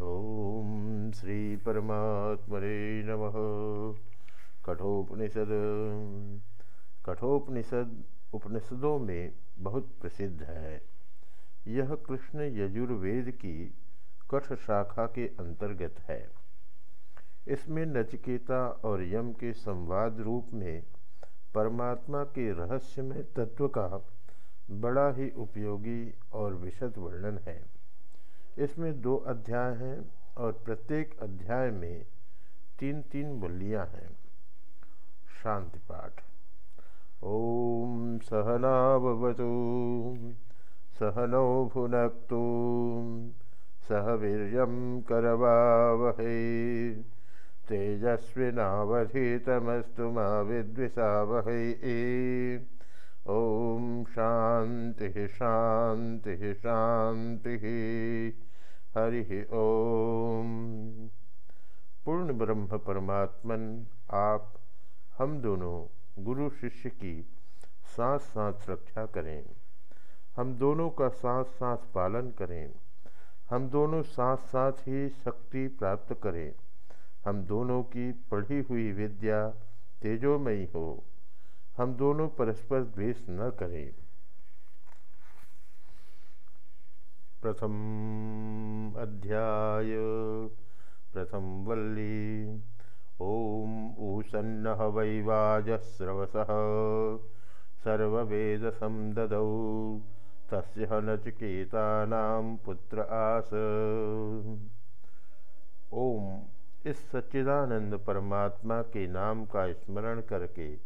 श्री परमात्मने नमः। कठोपनिषद। कठोपनिषद उपनिषदों में बहुत प्रसिद्ध है। यह कृष्ण यजुर्वेद की कठ शाखा के अंतर्गत है। इसमें नचकेता और यम के संवाद रूप में परमात्मा के रहस्यमय तत्व का बड़ा ही उपयोगी और विशद वर्णन है। इसमें दो अध्याय हैं और प्रत्येक अध्याय में तीन तीन बलियाँ हैं। शांति पाठ। ओम सहनावतु सहनौ भुनक्तु, सह वीर करवावहे, तेजस्विनावधीतमस्तु मा विद्विषावहै। ओम शांति शांति शांति। हरि ओम। पूर्ण ब्रह्म परमात्मन, आप हम दोनों गुरु शिष्य की सांस सांस रक्षा करें। हम दोनों का सांस सांस पालन करें। हम दोनों सांस सांस ही शक्ति प्राप्त करें। हम दोनों की पढ़ी हुई विद्या तेजोमयी हो। हम दोनों परस्पर द्वेष न करें। प्रथम अध्याय, प्रथम वल्ली। ओम ऊसन्न वैवाजस्रवस। सर्वेद समदौ तस्य पुत्र आस। ओम, इस सच्चिदानंद परमात्मा के नाम का स्मरण करके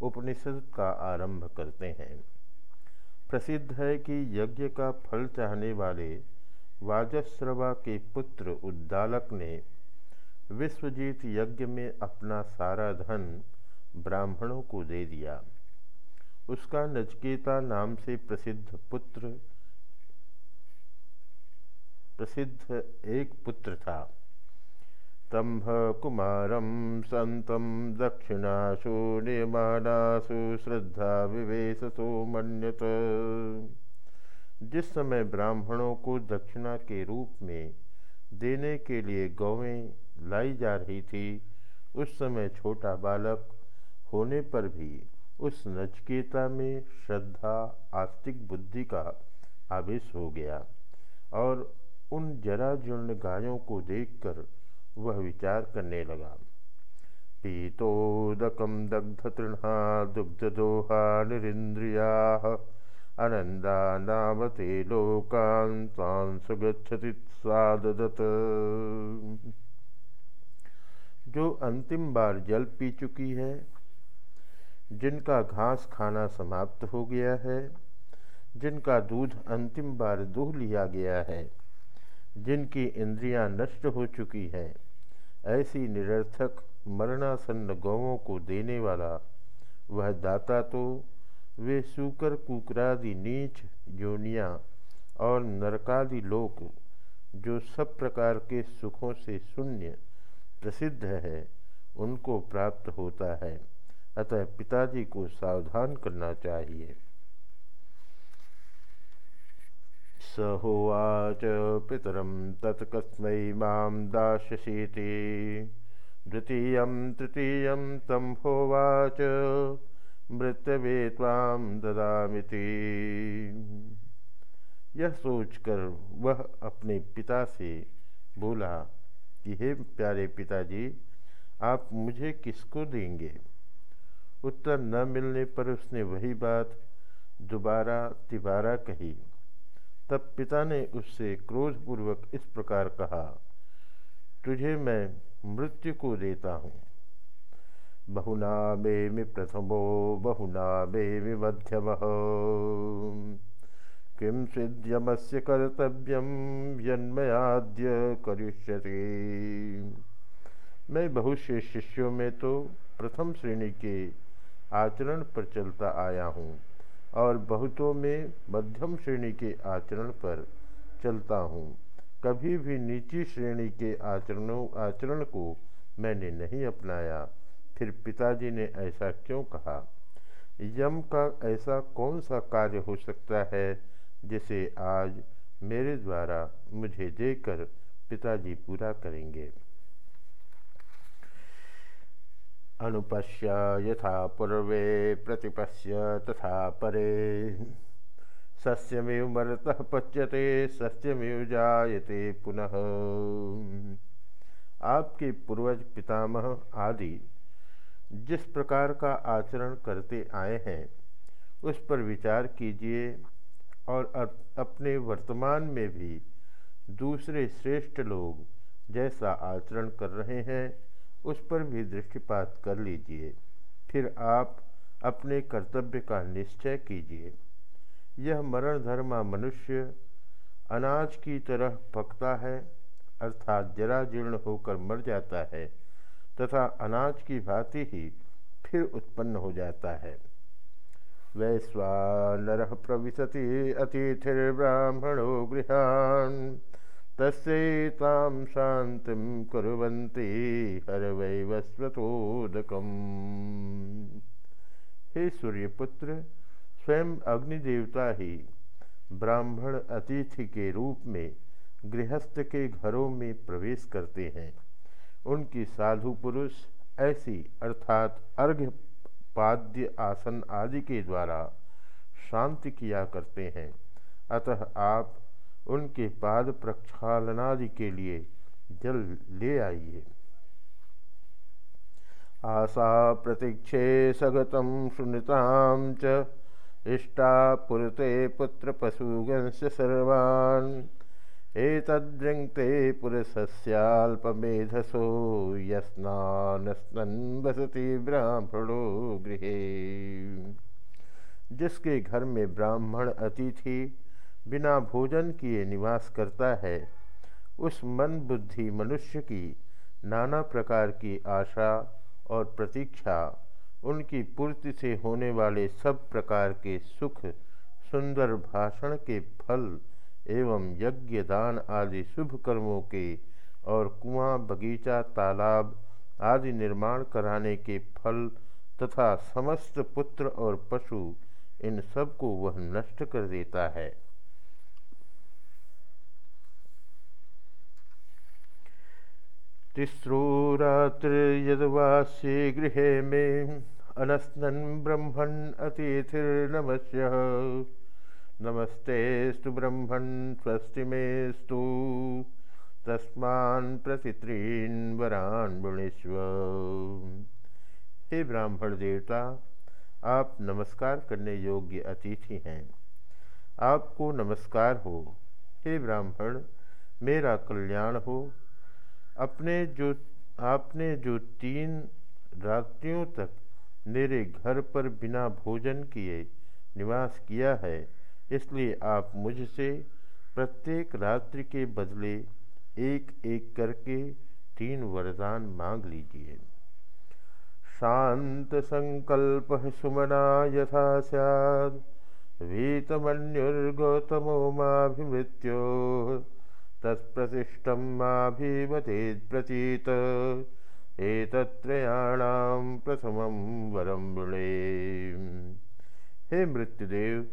उपनिषद का आरंभ करते हैं। प्रसिद्ध है कि यज्ञ का फल चाहने वाले वाजस्रवा के पुत्र उद्दालक ने विश्वजीत यज्ञ में अपना सारा धन ब्राह्मणों को दे दिया। उसका नचकेता नाम से प्रसिद्ध पुत्र, प्रसिद्ध एक पुत्र था। कुमारम सन्तं दक्षिणासु नियमानासु श्रद्धा विवेशसो मन्यत जिस समय ब्राह्मणों को दक्षिणा के रूप में देने के लिए गौवें लाई जा रही थी, उस समय छोटा बालक होने पर भी उस नचकेता में श्रद्धा, आस्तिक बुद्धि का आवेश हो गया और उन जराजीर्ण गायों को देखकर वह विचार करने लगा। पीतोदकम दग्ध तृणा दुग्धदोहा निरिंद्रिया अनंदा नामते लोकान सुगछति स्वादत जो अंतिम बार जल पी चुकी है, जिनका घास खाना समाप्त हो गया है, जिनका दूध अंतिम बार दूह लिया गया है, जिनकी इंद्रियाँ नष्ट हो चुकी हैं ऐसी निरर्थक मरणासन्न गौों को देने वाला वह दाता तो वे सूकर कुकरादि नीच जोनियाँ और नरकादि लोक जो सब प्रकार के सुखों से शून्य प्रसिद्ध है, उनको प्राप्त होता है। अतः पिताजी को सावधान करना चाहिए। स होवाच पितरं तत्कस्मै माँ दास्यसीति द्वितीयं, तृतीयं तं होवाच मृत्यवे तां ददामिति। यह सोचकर वह अपने पिता से बोला कि, हे प्यारे पिताजी, आप मुझे किसको देंगे? उत्तर न मिलने पर उसने वही बात दोबारा तिबारा कही। तब पिता ने उससे क्रोधपूर्वक इस प्रकार कहा, तुझे मैं मृत्यु को देता हूँ। बहुना मे प्रथमो बहुना मे मध्यम। किम सिद्ध्यम से कर्तव्यम यन्मयाद्य करिष्यति मैं बहुत से शिष्यों में तो प्रथम श्रेणी के आचरण पर चलता आया हूँ। और बहुतों में मध्यम श्रेणी के आचरण पर चलता हूँ। कभी भी नीची श्रेणी के आचरणों, आचरण को मैंने नहीं अपनाया। फिर पिताजी ने ऐसा क्यों कहा? यम का ऐसा कौन सा कार्य हो सकता है जिसे आज मेरे द्वारा मुझे देकर पिताजी पूरा करेंगे? अनुपश्य यथा पूर्वे प्रतिपश्य तथा परे। सस्यमेव मरतः पच्यते, सस्यमेव जायते पुनः। आपके पूर्वज पितामह आदि जिस प्रकार का आचरण करते आए हैं, उस पर विचार कीजिए और अपने वर्तमान में भी दूसरे श्रेष्ठ लोग जैसा आचरण कर रहे हैं उस पर भी दृष्टिपात कर लीजिए। फिर आप अपने कर्तव्य का निश्चय कीजिए। यह मरण धर्मा मनुष्य अनाज की तरह पकता है, अर्थात जरा जीर्ण होकर मर जाता है, तथा अनाज की भांति ही फिर उत्पन्न हो जाता है। वैश्वानर प्रविशति अतिथिर्ब्राह्मणो गृहान। तस्ताम शांति कुरंती हर वैवस्वतोदकम हे सूर्यपुत्र, स्वयं अग्निदेवता ही, ब्राह्मण अतिथि के रूप में गृहस्थ के घरों में प्रवेश करते हैं। उनकी साधु पुरुष ऐसी, अर्थात अर्घ्य पाद्य आसन आदि के द्वारा शांति किया करते हैं। अतः आप उनके पाद प्रक्षालनादि के लिए जल ले आइए। आशा प्रतीक्षे सगतम सुनताम च, इष्टा पुरते पुत्र पशुगंश सर्वान्। एतद्रङ्क्ते पुरुषस्याल्पमेधसो, यस्नानस्नन् वसति ब्राह्मणो गृहे। जिसके घर में ब्राह्मण अतिथि बिना भोजन किए निवास करता है। उस मन बुद्धि मनुष्य की नाना प्रकार की आशा और प्रतीक्षा, उनकी पूर्ति से होने वाले सब प्रकार के सुख, सुंदर भाषण के फल एवं यज्ञ दान आदि शुभ कर्मों के और कुआँ, बगीचा, तालाब आदि निर्माण कराने के फल तथा समस्त पुत्र और पशु इन सबको वह नष्ट कर देता है। तिस्रो रात्र यदवास्य गृह में अनस्नन् ब्रह्मण अतिथिर्नमस्य। नमस्तेस्तु ब्रह्मण स्वस्ति मेस्तु तस्मान प्रतित्रीन वरान वृणीस्व हे ब्राह्मण देवता, आप नमस्कार करने योग्य अतिथि हैं। आपको नमस्कार हो। हे ब्राह्मण, मेरा कल्याण हो। अपने जो, आपने जो तीन रात्रियों तक मेरे घर पर बिना भोजन किए निवास किया है, इसलिए आप मुझसे प्रत्येक रात्रि के बदले एक एक करके तीन वरदान मांग लीजिए। शांत संकल्प सुमना यथा सैद वीतमन्युर्गौतमो माभिमृत्यो तत्प्रतिष्ठम माभिमतेद प्रतीत एतत्रयाणाम प्रथमम वरम वृणे हे मृत्युदेव,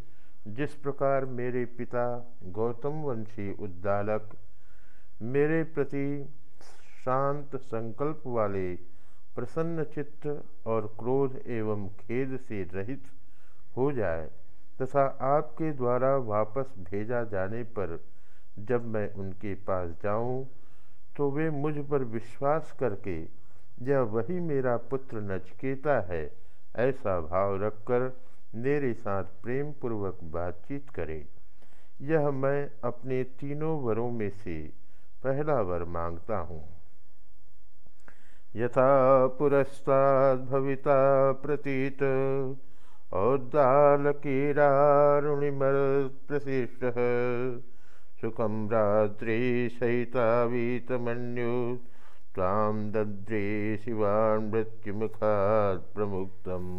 जिस प्रकार मेरे पिता गौतम वंशी उद्दालक मेरे प्रति शांत संकल्प वाले, प्रसन्न चित्त और क्रोध एवं खेद से रहित हो जाए तथा आपके द्वारा वापस भेजा जाने पर जब मैं उनके पास जाऊँ तो वे मुझ पर विश्वास करके, यह वही मेरा पुत्र नचकेता है। ऐसा भाव रखकर मेरे साथ प्रेम पूर्वक बातचीत करें। यह मैं अपने तीनों वरों में से पहला वर माँगता हूँ। यथा पुरस्ताद भविता प्रतीत औदालकीरारुणिमर प्रशिष्ट सुखम रात्रि सहिता वीतमन्यु ताम दद्रे शिवान मृत्युमुखात प्रमुक्तम।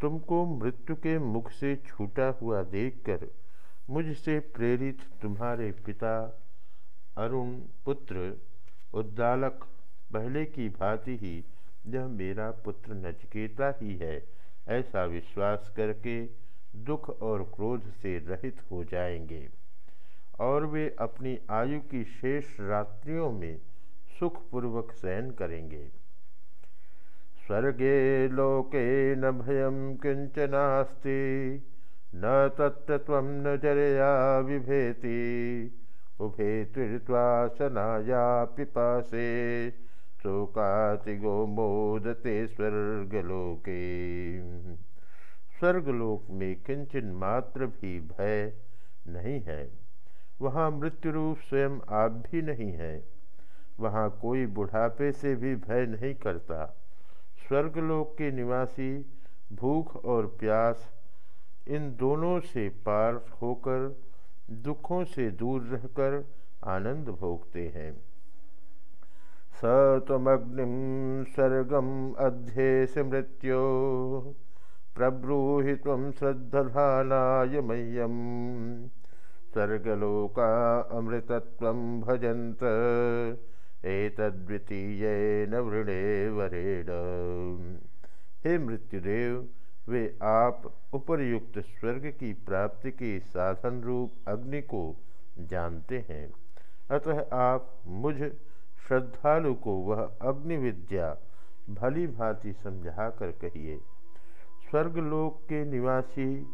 तुमको मृत्यु के मुख से छूटा हुआ देखकर मुझसे प्रेरित तुम्हारे पिता अरुण पुत्र उद्दालक पहले की भांति ही यह मेरा पुत्र नचकेता ही है, ऐसा विश्वास करके दुख और क्रोध से रहित हो जाएँगे। और वे अपनी आयु की शेष रात्रियों में सुखपूर्वक शयन करेंगे। स्वर्गे लोके न भयम किंचनास्ति न तत्व न जरया विभेति उभे सनाया पिपासे शोकातिगो मोदते स्वर्गलोके। स्वर्गलोक में किंचन मात्र भी भय नहीं है। वहाँ मृत्यु रूप स्वयं आप भी नहीं है। वहाँ कोई बुढ़ापे से भी भय नहीं करता। स्वर्गलोक के निवासी, भूख और प्यास, इन दोनों से पार होकर, दुखों से दूर रहकर आनंद भोगते हैं। स तमग्निम सर्गम अध्येश मृत्यो। प्रब्रूहि तम श्रद्धानाय मह्यम स्वर्गलोका अमृतत्व भजंत एतद्वितीय न वृणे वरेण। हे मृत्युदेव, वे आप उपरयुक्त स्वर्ग की प्राप्ति के साधन रूप अग्नि को जानते हैं। अतः आप मुझ श्रद्धालु को वह अग्नि विद्या भली भांति समझा कर कहिए। स्वर्गलोक के निवासी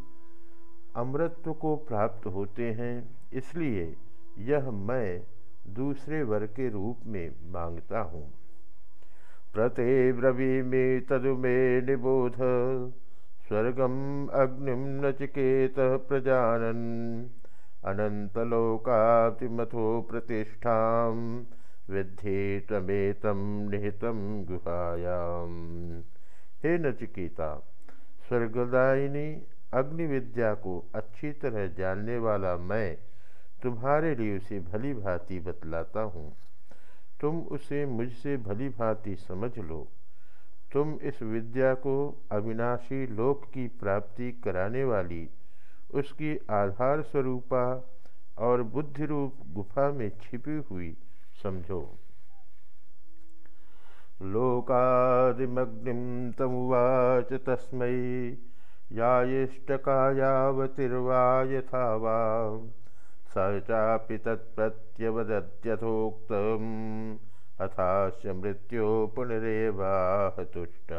अमृत्व को प्राप्त होते हैं, इसलिए यह मैं दूसरे वर के रूप में माँगता हूँ। प्रते ब्रवीमि तदु मे निबोध, स्वर्गम अग्निम नचिकेत प्रजानन। अनंतलोकातिमथो प्रतिष्ठा विद्धि तमेतम निहितम गुहायाम। हे नचिकेता स्वर्गदायिनी अग्नि विद्या को अच्छी तरह जानने वाला मैं तुम्हारे लिए उसे भली भांति बतलाता हूँ। तुम उसे मुझसे भली भांति समझ लो। तुम इस विद्या को अविनाशी लोक की प्राप्ति कराने वाली, उसकी आधार स्वरूपा और बुद्धि रूप गुफा में छिपी हुई समझो। लोकादिमग्निम तमुवाच तस्मै यायिष्टकायावतिर्वा यथा वा स चापि तत्प्रत्यवदत्यथोक्तम् अथास्य मृत्यो पुनरेवाह तुष्ट।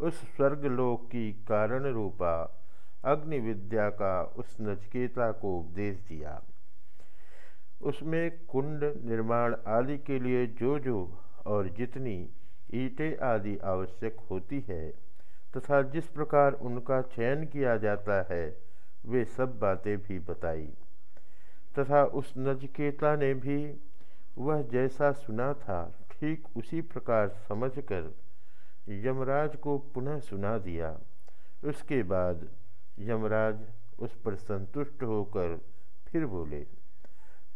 उस स्वर्गलोक की कारण रूपा अग्नि विद्या का उस नचकेता को उपदेश दिया। उसमें कुंड निर्माण आदि के लिए जो जो और जितनी ईंटें आदि आवश्यक होती है तथा जिस प्रकार उनका चयन किया जाता है, वे सब बातें भी बताई। तथा उस नजकेता ने भी वह जैसा सुना था, ठीक उसी प्रकार समझकर यमराज को पुनः सुना दिया। उसके बाद यमराज उस पर संतुष्ट होकर फिर बोले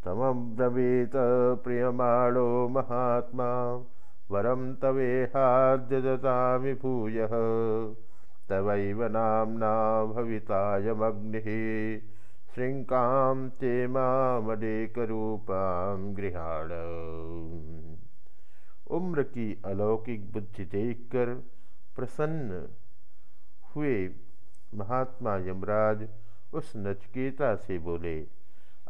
तम ब्रवीत प्रियमाणो महात्मा वरम तवेहाद्य दता भूय। तवैव नाम्ना भवितायमग्निः श्रृङ्कां चेमामडेकरूपां गृहाण। उम्र की अलौकिक बुद्धि देखकर प्रसन्न हुए महात्मा यमराज उस नचकेता से बोले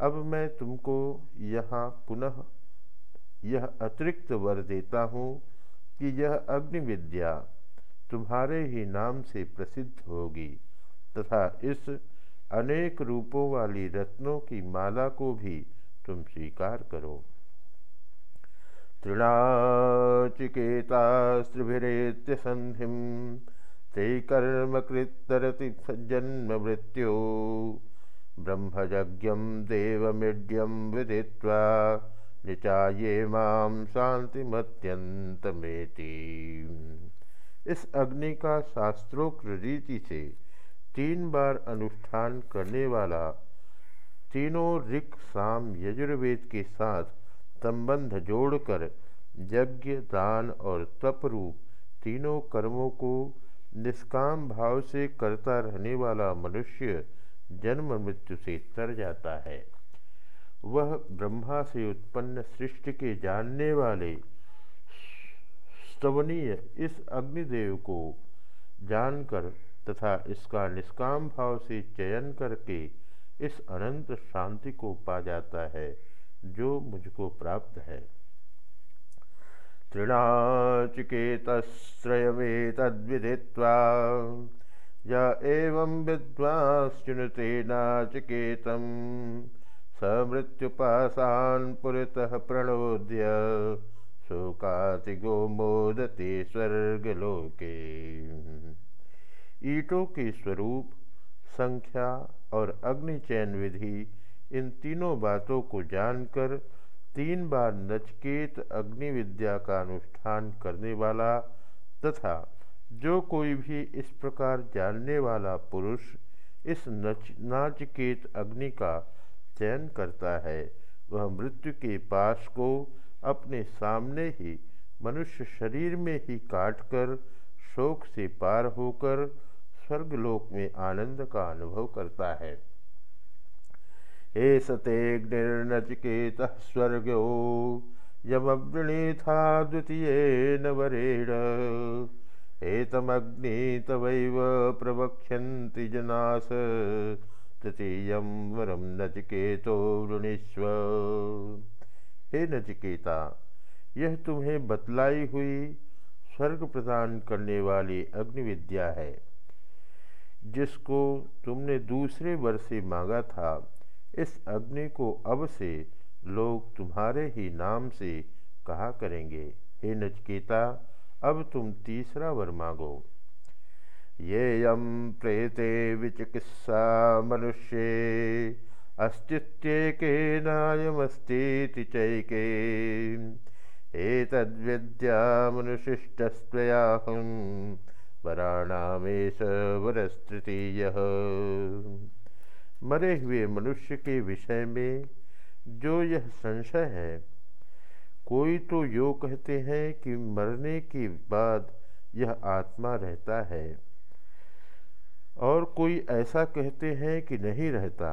अब मैं तुमको यहाँ पुनः यह अतिरिक्त वर देता हूँ कि यह अग्नि विद्या तुम्हारे ही नाम से प्रसिद्ध होगी तथा इस अनेक रूपों वाली रत्नों की माला को भी तुम स्वीकार करो। तृणाचिकेतास्त्रिभिरेत्य संधि ते कर्मकृतरति जन्म मृत्यो। ब्रह्मज्ञम देवमीड्यम विदित्वा निचाये माँ शांतिमत्यंतमेति इस अग्नि का शास्त्रोक्त रीति से तीन बार अनुष्ठान करने वाला तीनों ऋक साम यजुर्वेद के साथ संबंध जोड़कर यज्ञ, दान और तप रूप तीनों कर्मों को निष्काम भाव से करता रहने वाला मनुष्य जन्म मृत्यु से तर जाता है। वह ब्रह्मा से उत्पन्न सृष्टि के जानने वाले स्तवनीय इस अग्निदेव को जानकर तथा इसका निष्काम भाव से चयन करके इस अनंत शांति को पा जाता है, जो मुझको प्राप्त है। तृणाचिकेतश्रयमेतद्विदित्वा य एवं स मृत्युपाशान् पुरतः प्रणोद्य शोकातिगो मोदते स्वर्गलोके। ईटों के स्वरूप, संख्या और अग्नि चयन विधि, इन तीनों बातों को जानकर तीन बार नचकेत अग्नि विद्या का अनुष्ठान करने वाला तथा जो कोई भी इस प्रकार जानने वाला पुरुष इस नच, नाचकेत अग्नि का चयन करता है, वह मृत्यु के पास को अपने सामने ही मनुष्य शरीर में ही काटकर शोक से पार होकर स्वर्गलोक में आनंद का अनुभव करता है। एस तेऽग्निर्नचिकेत स्वर्गो यमवृणीथा द्वितीयेन वरेण। एतमग्नि तवैव प्रवक्ष्यन्ति जनास, तृतीयं वरम नचिकेतो वृणीष्व। हे नचिकेता, यह तुम्हें बतलाई हुई स्वर्ग प्रदान करने वाली अग्निविद्या है, जिसको तुमने दूसरे वर्ष से मांगा था। इस अग्नि को अब से लोग तुम्हारे ही नाम से कहा करेंगे। हे नचकेता अब तुम तीसरा वर मांगो। ये यम प्रेते विचिकित्सा मनुष्य अस्तित्व नायमस्ती चैके। एतद्विद्या मनुशिष्टस्त्वयाहं वराणामेश वरस्तृतीय मरे हुए मनुष्य के विषय में जो यह संशय है कोई तो यो कहते हैं कि मरने के बाद यह आत्मा रहता है। और कोई ऐसा कहते हैं कि नहीं रहता।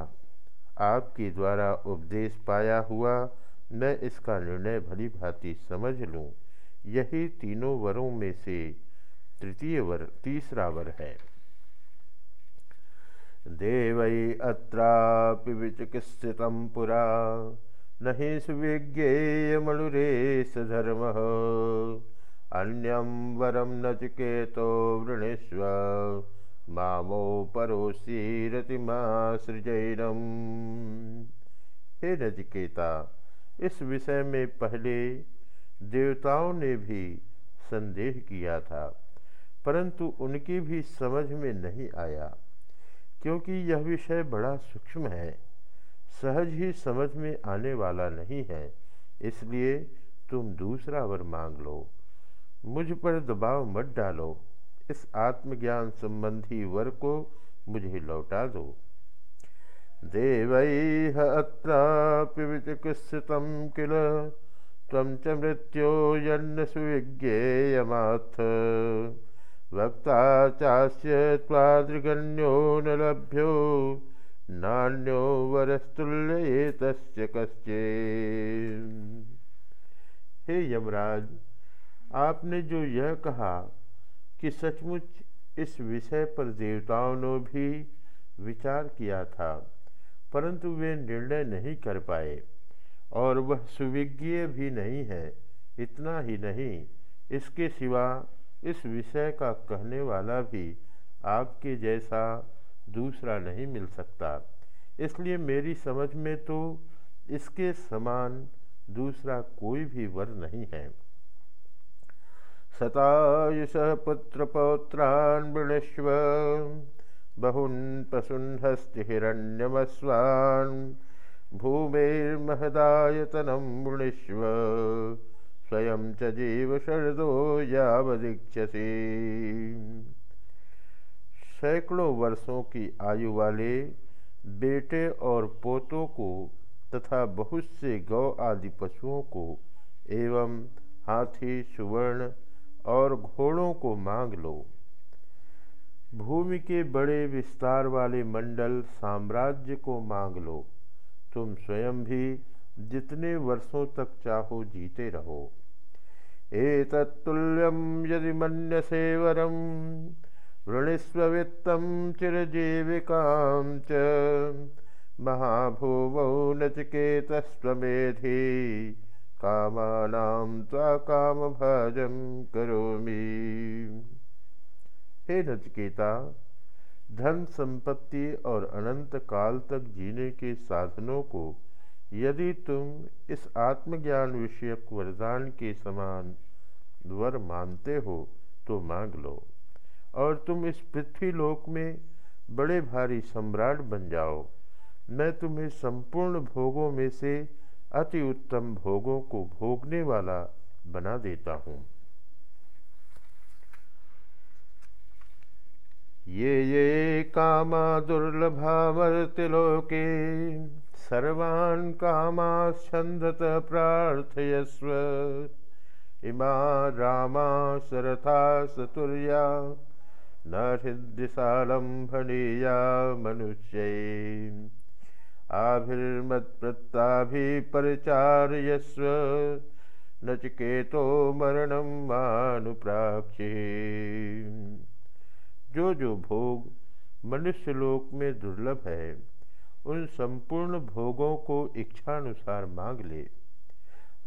आपके द्वारा उपदेश पाया हुआ मैं इसका निर्णय भली भांति समझ लूँ। यही तीनों वरों में से तृतीय वर, तीसरा वर है। देवै अत्रापि विचिकित्सितं पुरा। न हि सुविज्ञेयमणुरेश धर्मः अन्यं वरं नचिकेतो वृणीष्व। मामो परोसीरतिमासृजैनम हे नचिकेता, इस विषय में पहले देवताओं ने भी संदेह किया था, परंतु उनकी भी समझ में नहीं आया, क्योंकि यह विषय बड़ा सूक्ष्म है। सहज ही समझ में आने वाला नहीं है, इसलिए तुम दूसरा वर मांग लो। मुझ पर दबाव मत डालो। इस आत्मज्ञान संबंधी वर को मुझे लौटा दो। देवैः अत्रापि किल च मृत्यो यन्न सुविज्ञेयमाथ वक्ता चास्य न लभ्यो। नान्यो वरस्तुल्य तस्य हे यमराज, आपने जो यह कहा कि सचमुच इस विषय पर देवताओं ने भी विचार किया था, परंतु वे निर्णय नहीं कर पाए, और वह सुविज्ञ भी नहीं है, इतना ही नहीं, इसके सिवा इस विषय का कहने वाला भी आपके जैसा दूसरा नहीं मिल सकता। इसलिए मेरी समझ में तो इसके समान दूसरा कोई भी वर नहीं है। सतायुष पुत्र पौत्रान वृणस्व बहुन पशुन्हस्ति हिरण्यमस्वान्, भूमेर्महदायतनं वृणीष्व, स्वयं च जीव शरदो यावदीक्षसी सैकड़ों वर्षों की आयु वाले बेटे और पोतों को तथा बहुत से गौ आदि पशुओं को एवं हाथी, सुवर्ण और घोड़ों को मांग लो। भूमि के बड़े विस्तार वाले मंडल साम्राज्य को मांग लो। तुम स्वयं भी जितने वर्षों तक चाहो जीते रहो। ए तत्ल्यम यदि मन्यसे वरं वृणस्ववित्तं चिरजीविकां च महाभुवौ नचिकेतस्वमेधि त्वा कामभाजं करोमि। हे नचकेता धन संपत्ति और अनंत काल तक जीने के साधनों को यदि तुम इस आत्मज्ञान विषयक वरदान के समान वर मानते हो तो मांग लो। और तुम इस पृथ्वी लोक में बड़े भारी सम्राट बन जाओ। मैं तुम्हें संपूर्ण भोगों में से अति उत्तम भोगों को भोगने वाला बना देता हूँ। ये ये कामा दुर्लभा वर्तिलोके सर्वान् कामाच्छन्दत प्रार्थयस्व। इमा रामा सरथा सतुर्या न हृदिशालम्भनीया मनुष्य आभिर्मत्प्रत्ताभिपरिचार्यस्व नचिकेतो मरणं मानुप्राक्षे जो जो भोग मनुष्य लोक में दुर्लभ है, उन संपूर्ण भोगों को इच्छानुसार मांग ले।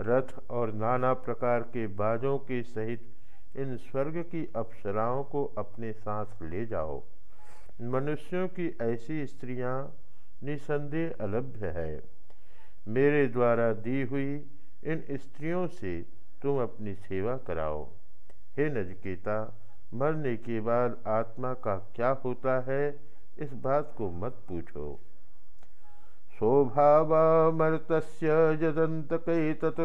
रथ और नाना प्रकार के बाजों के सहित इन स्वर्ग की अप्सराओं को अपने साथ ले जाओ। मनुष्यों की ऐसी स्त्रियाँ निसंदेह अलभ्य है। मेरे द्वारा दी हुई इन स्त्रियों से तुम अपनी सेवा कराओ। हे नजकेता, मरने के बाद आत्मा का क्या होता है, इस बात को मत पूछो। स्वभावमर्त जदंतकैतत्।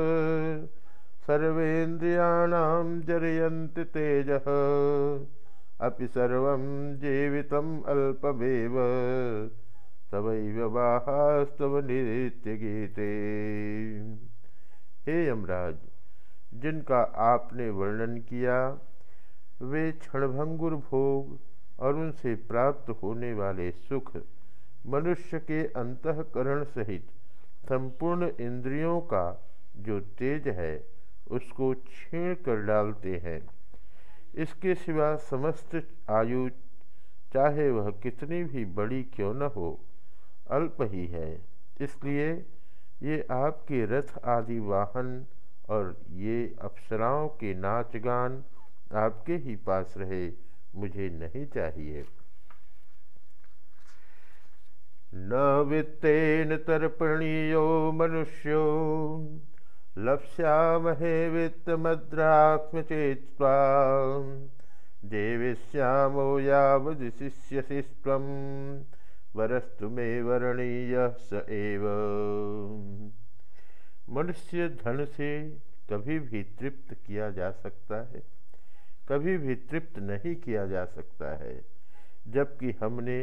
सर्वेन्द्रियाणां जरयन्ति तेज। अपि सर्व जीवित अल्पमेव। तवैव वाहास्तव गीते हे यमराज, जिनका आपने वर्णन किया, वे क्षणभंगुर भोग और उनसे प्राप्त होने वाले सुख मनुष्य के अंतकरण सहित संपूर्ण इंद्रियों का जो तेज है उसको छीण कर डालते हैं। इसके सिवा समस्त आयु, चाहे वह कितनी भी बड़ी क्यों न हो, अल्प ही है। इसलिए ये आपके रथ आदि वाहन और ये अप्सराओं के नाच गान आपके ही पास रहे, मुझे नहीं चाहिए। न वित्तेन तर्पणीयो मनुष्यो लप्स्यामहे वित्तमद्राक्ष्म चेत्वा देविश्यामो यावदिशिष्यसि त्वं। वरस्तु मे वर्णीय स एव। मनुष्य धन से कभी भी तृप्त किया जा सकता है, कभी भी तृप्त नहीं किया जा सकता है। जबकि हमने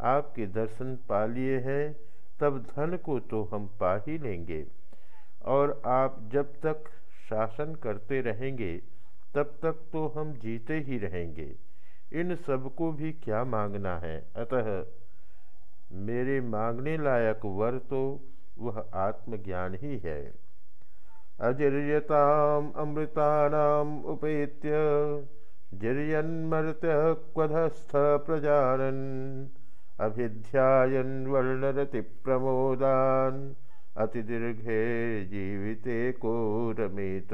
आपके दर्शन पा लिए हैं, तब धन को तो हम पा ही लेंगे। और आप जब तक शासन करते रहेंगे, तब तक तो हम जीते ही रहेंगे। इन सबको भी क्या मांगना है? अतः मेरे मांगने लायक वर तो वह आत्मज्ञान ही है। अजिर्यताम अमृतानाम उपेत्य जिर्यन्मर्त्य क्वधस्थ प्रजानन। अभिध्यायन वर्णरति प्रमोदान। अतिदीर्घे जीविते को रमित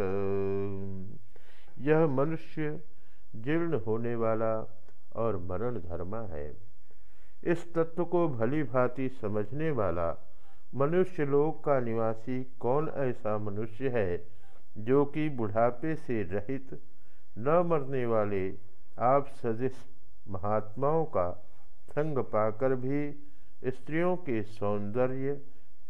यह मनुष्य जीर्ण होने वाला और मरण धर्मा है। इस तत्व को भली भांति समझने वाला मनुष्य लोक का निवासी कौन ऐसा मनुष्य है जो कि बुढ़ापे से रहित न मरने वाले आप सदिश महात्माओं का संग पाकर भी स्त्रियों के सौंदर्य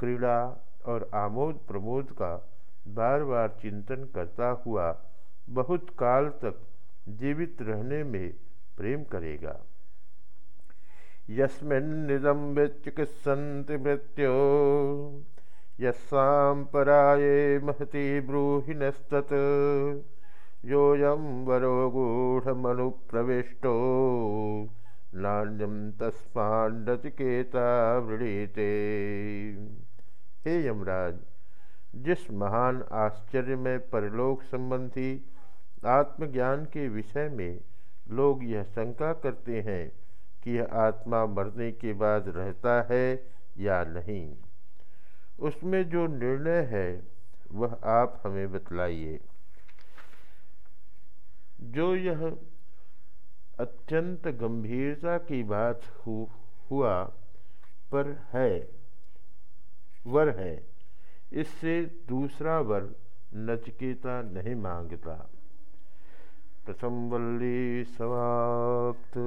क्रीड़ा और आमोद प्रमोद का बार बार चिंतन करता हुआ बहुत काल तक जीवित रहने में प्रेम करेगा। यस्मिन्निदं विचिकित्सन्ति मृत्यो, यस्सां पराये महती ब्रूहिणस्तत्, योऽयं वरो गूढमनुप्रविष्टो नान्यम तस्मान्नचिकेता वृणीते। हे यमराज जिस महान आश्चर्य में परलोक संबंधी आत्मज्ञान के विषय में लोग यह शंका करते हैं कि यह आत्मा मरने के बाद रहता है या नहीं। उसमें जो निर्णय है वह आप हमें बतलाइए। जो यह अत्यंत गंभीरता की बात हु, हुआ पर है वर है। इससे दूसरा वर नचकेता नहीं माँगता। प्रथम वल्ली समाप्त।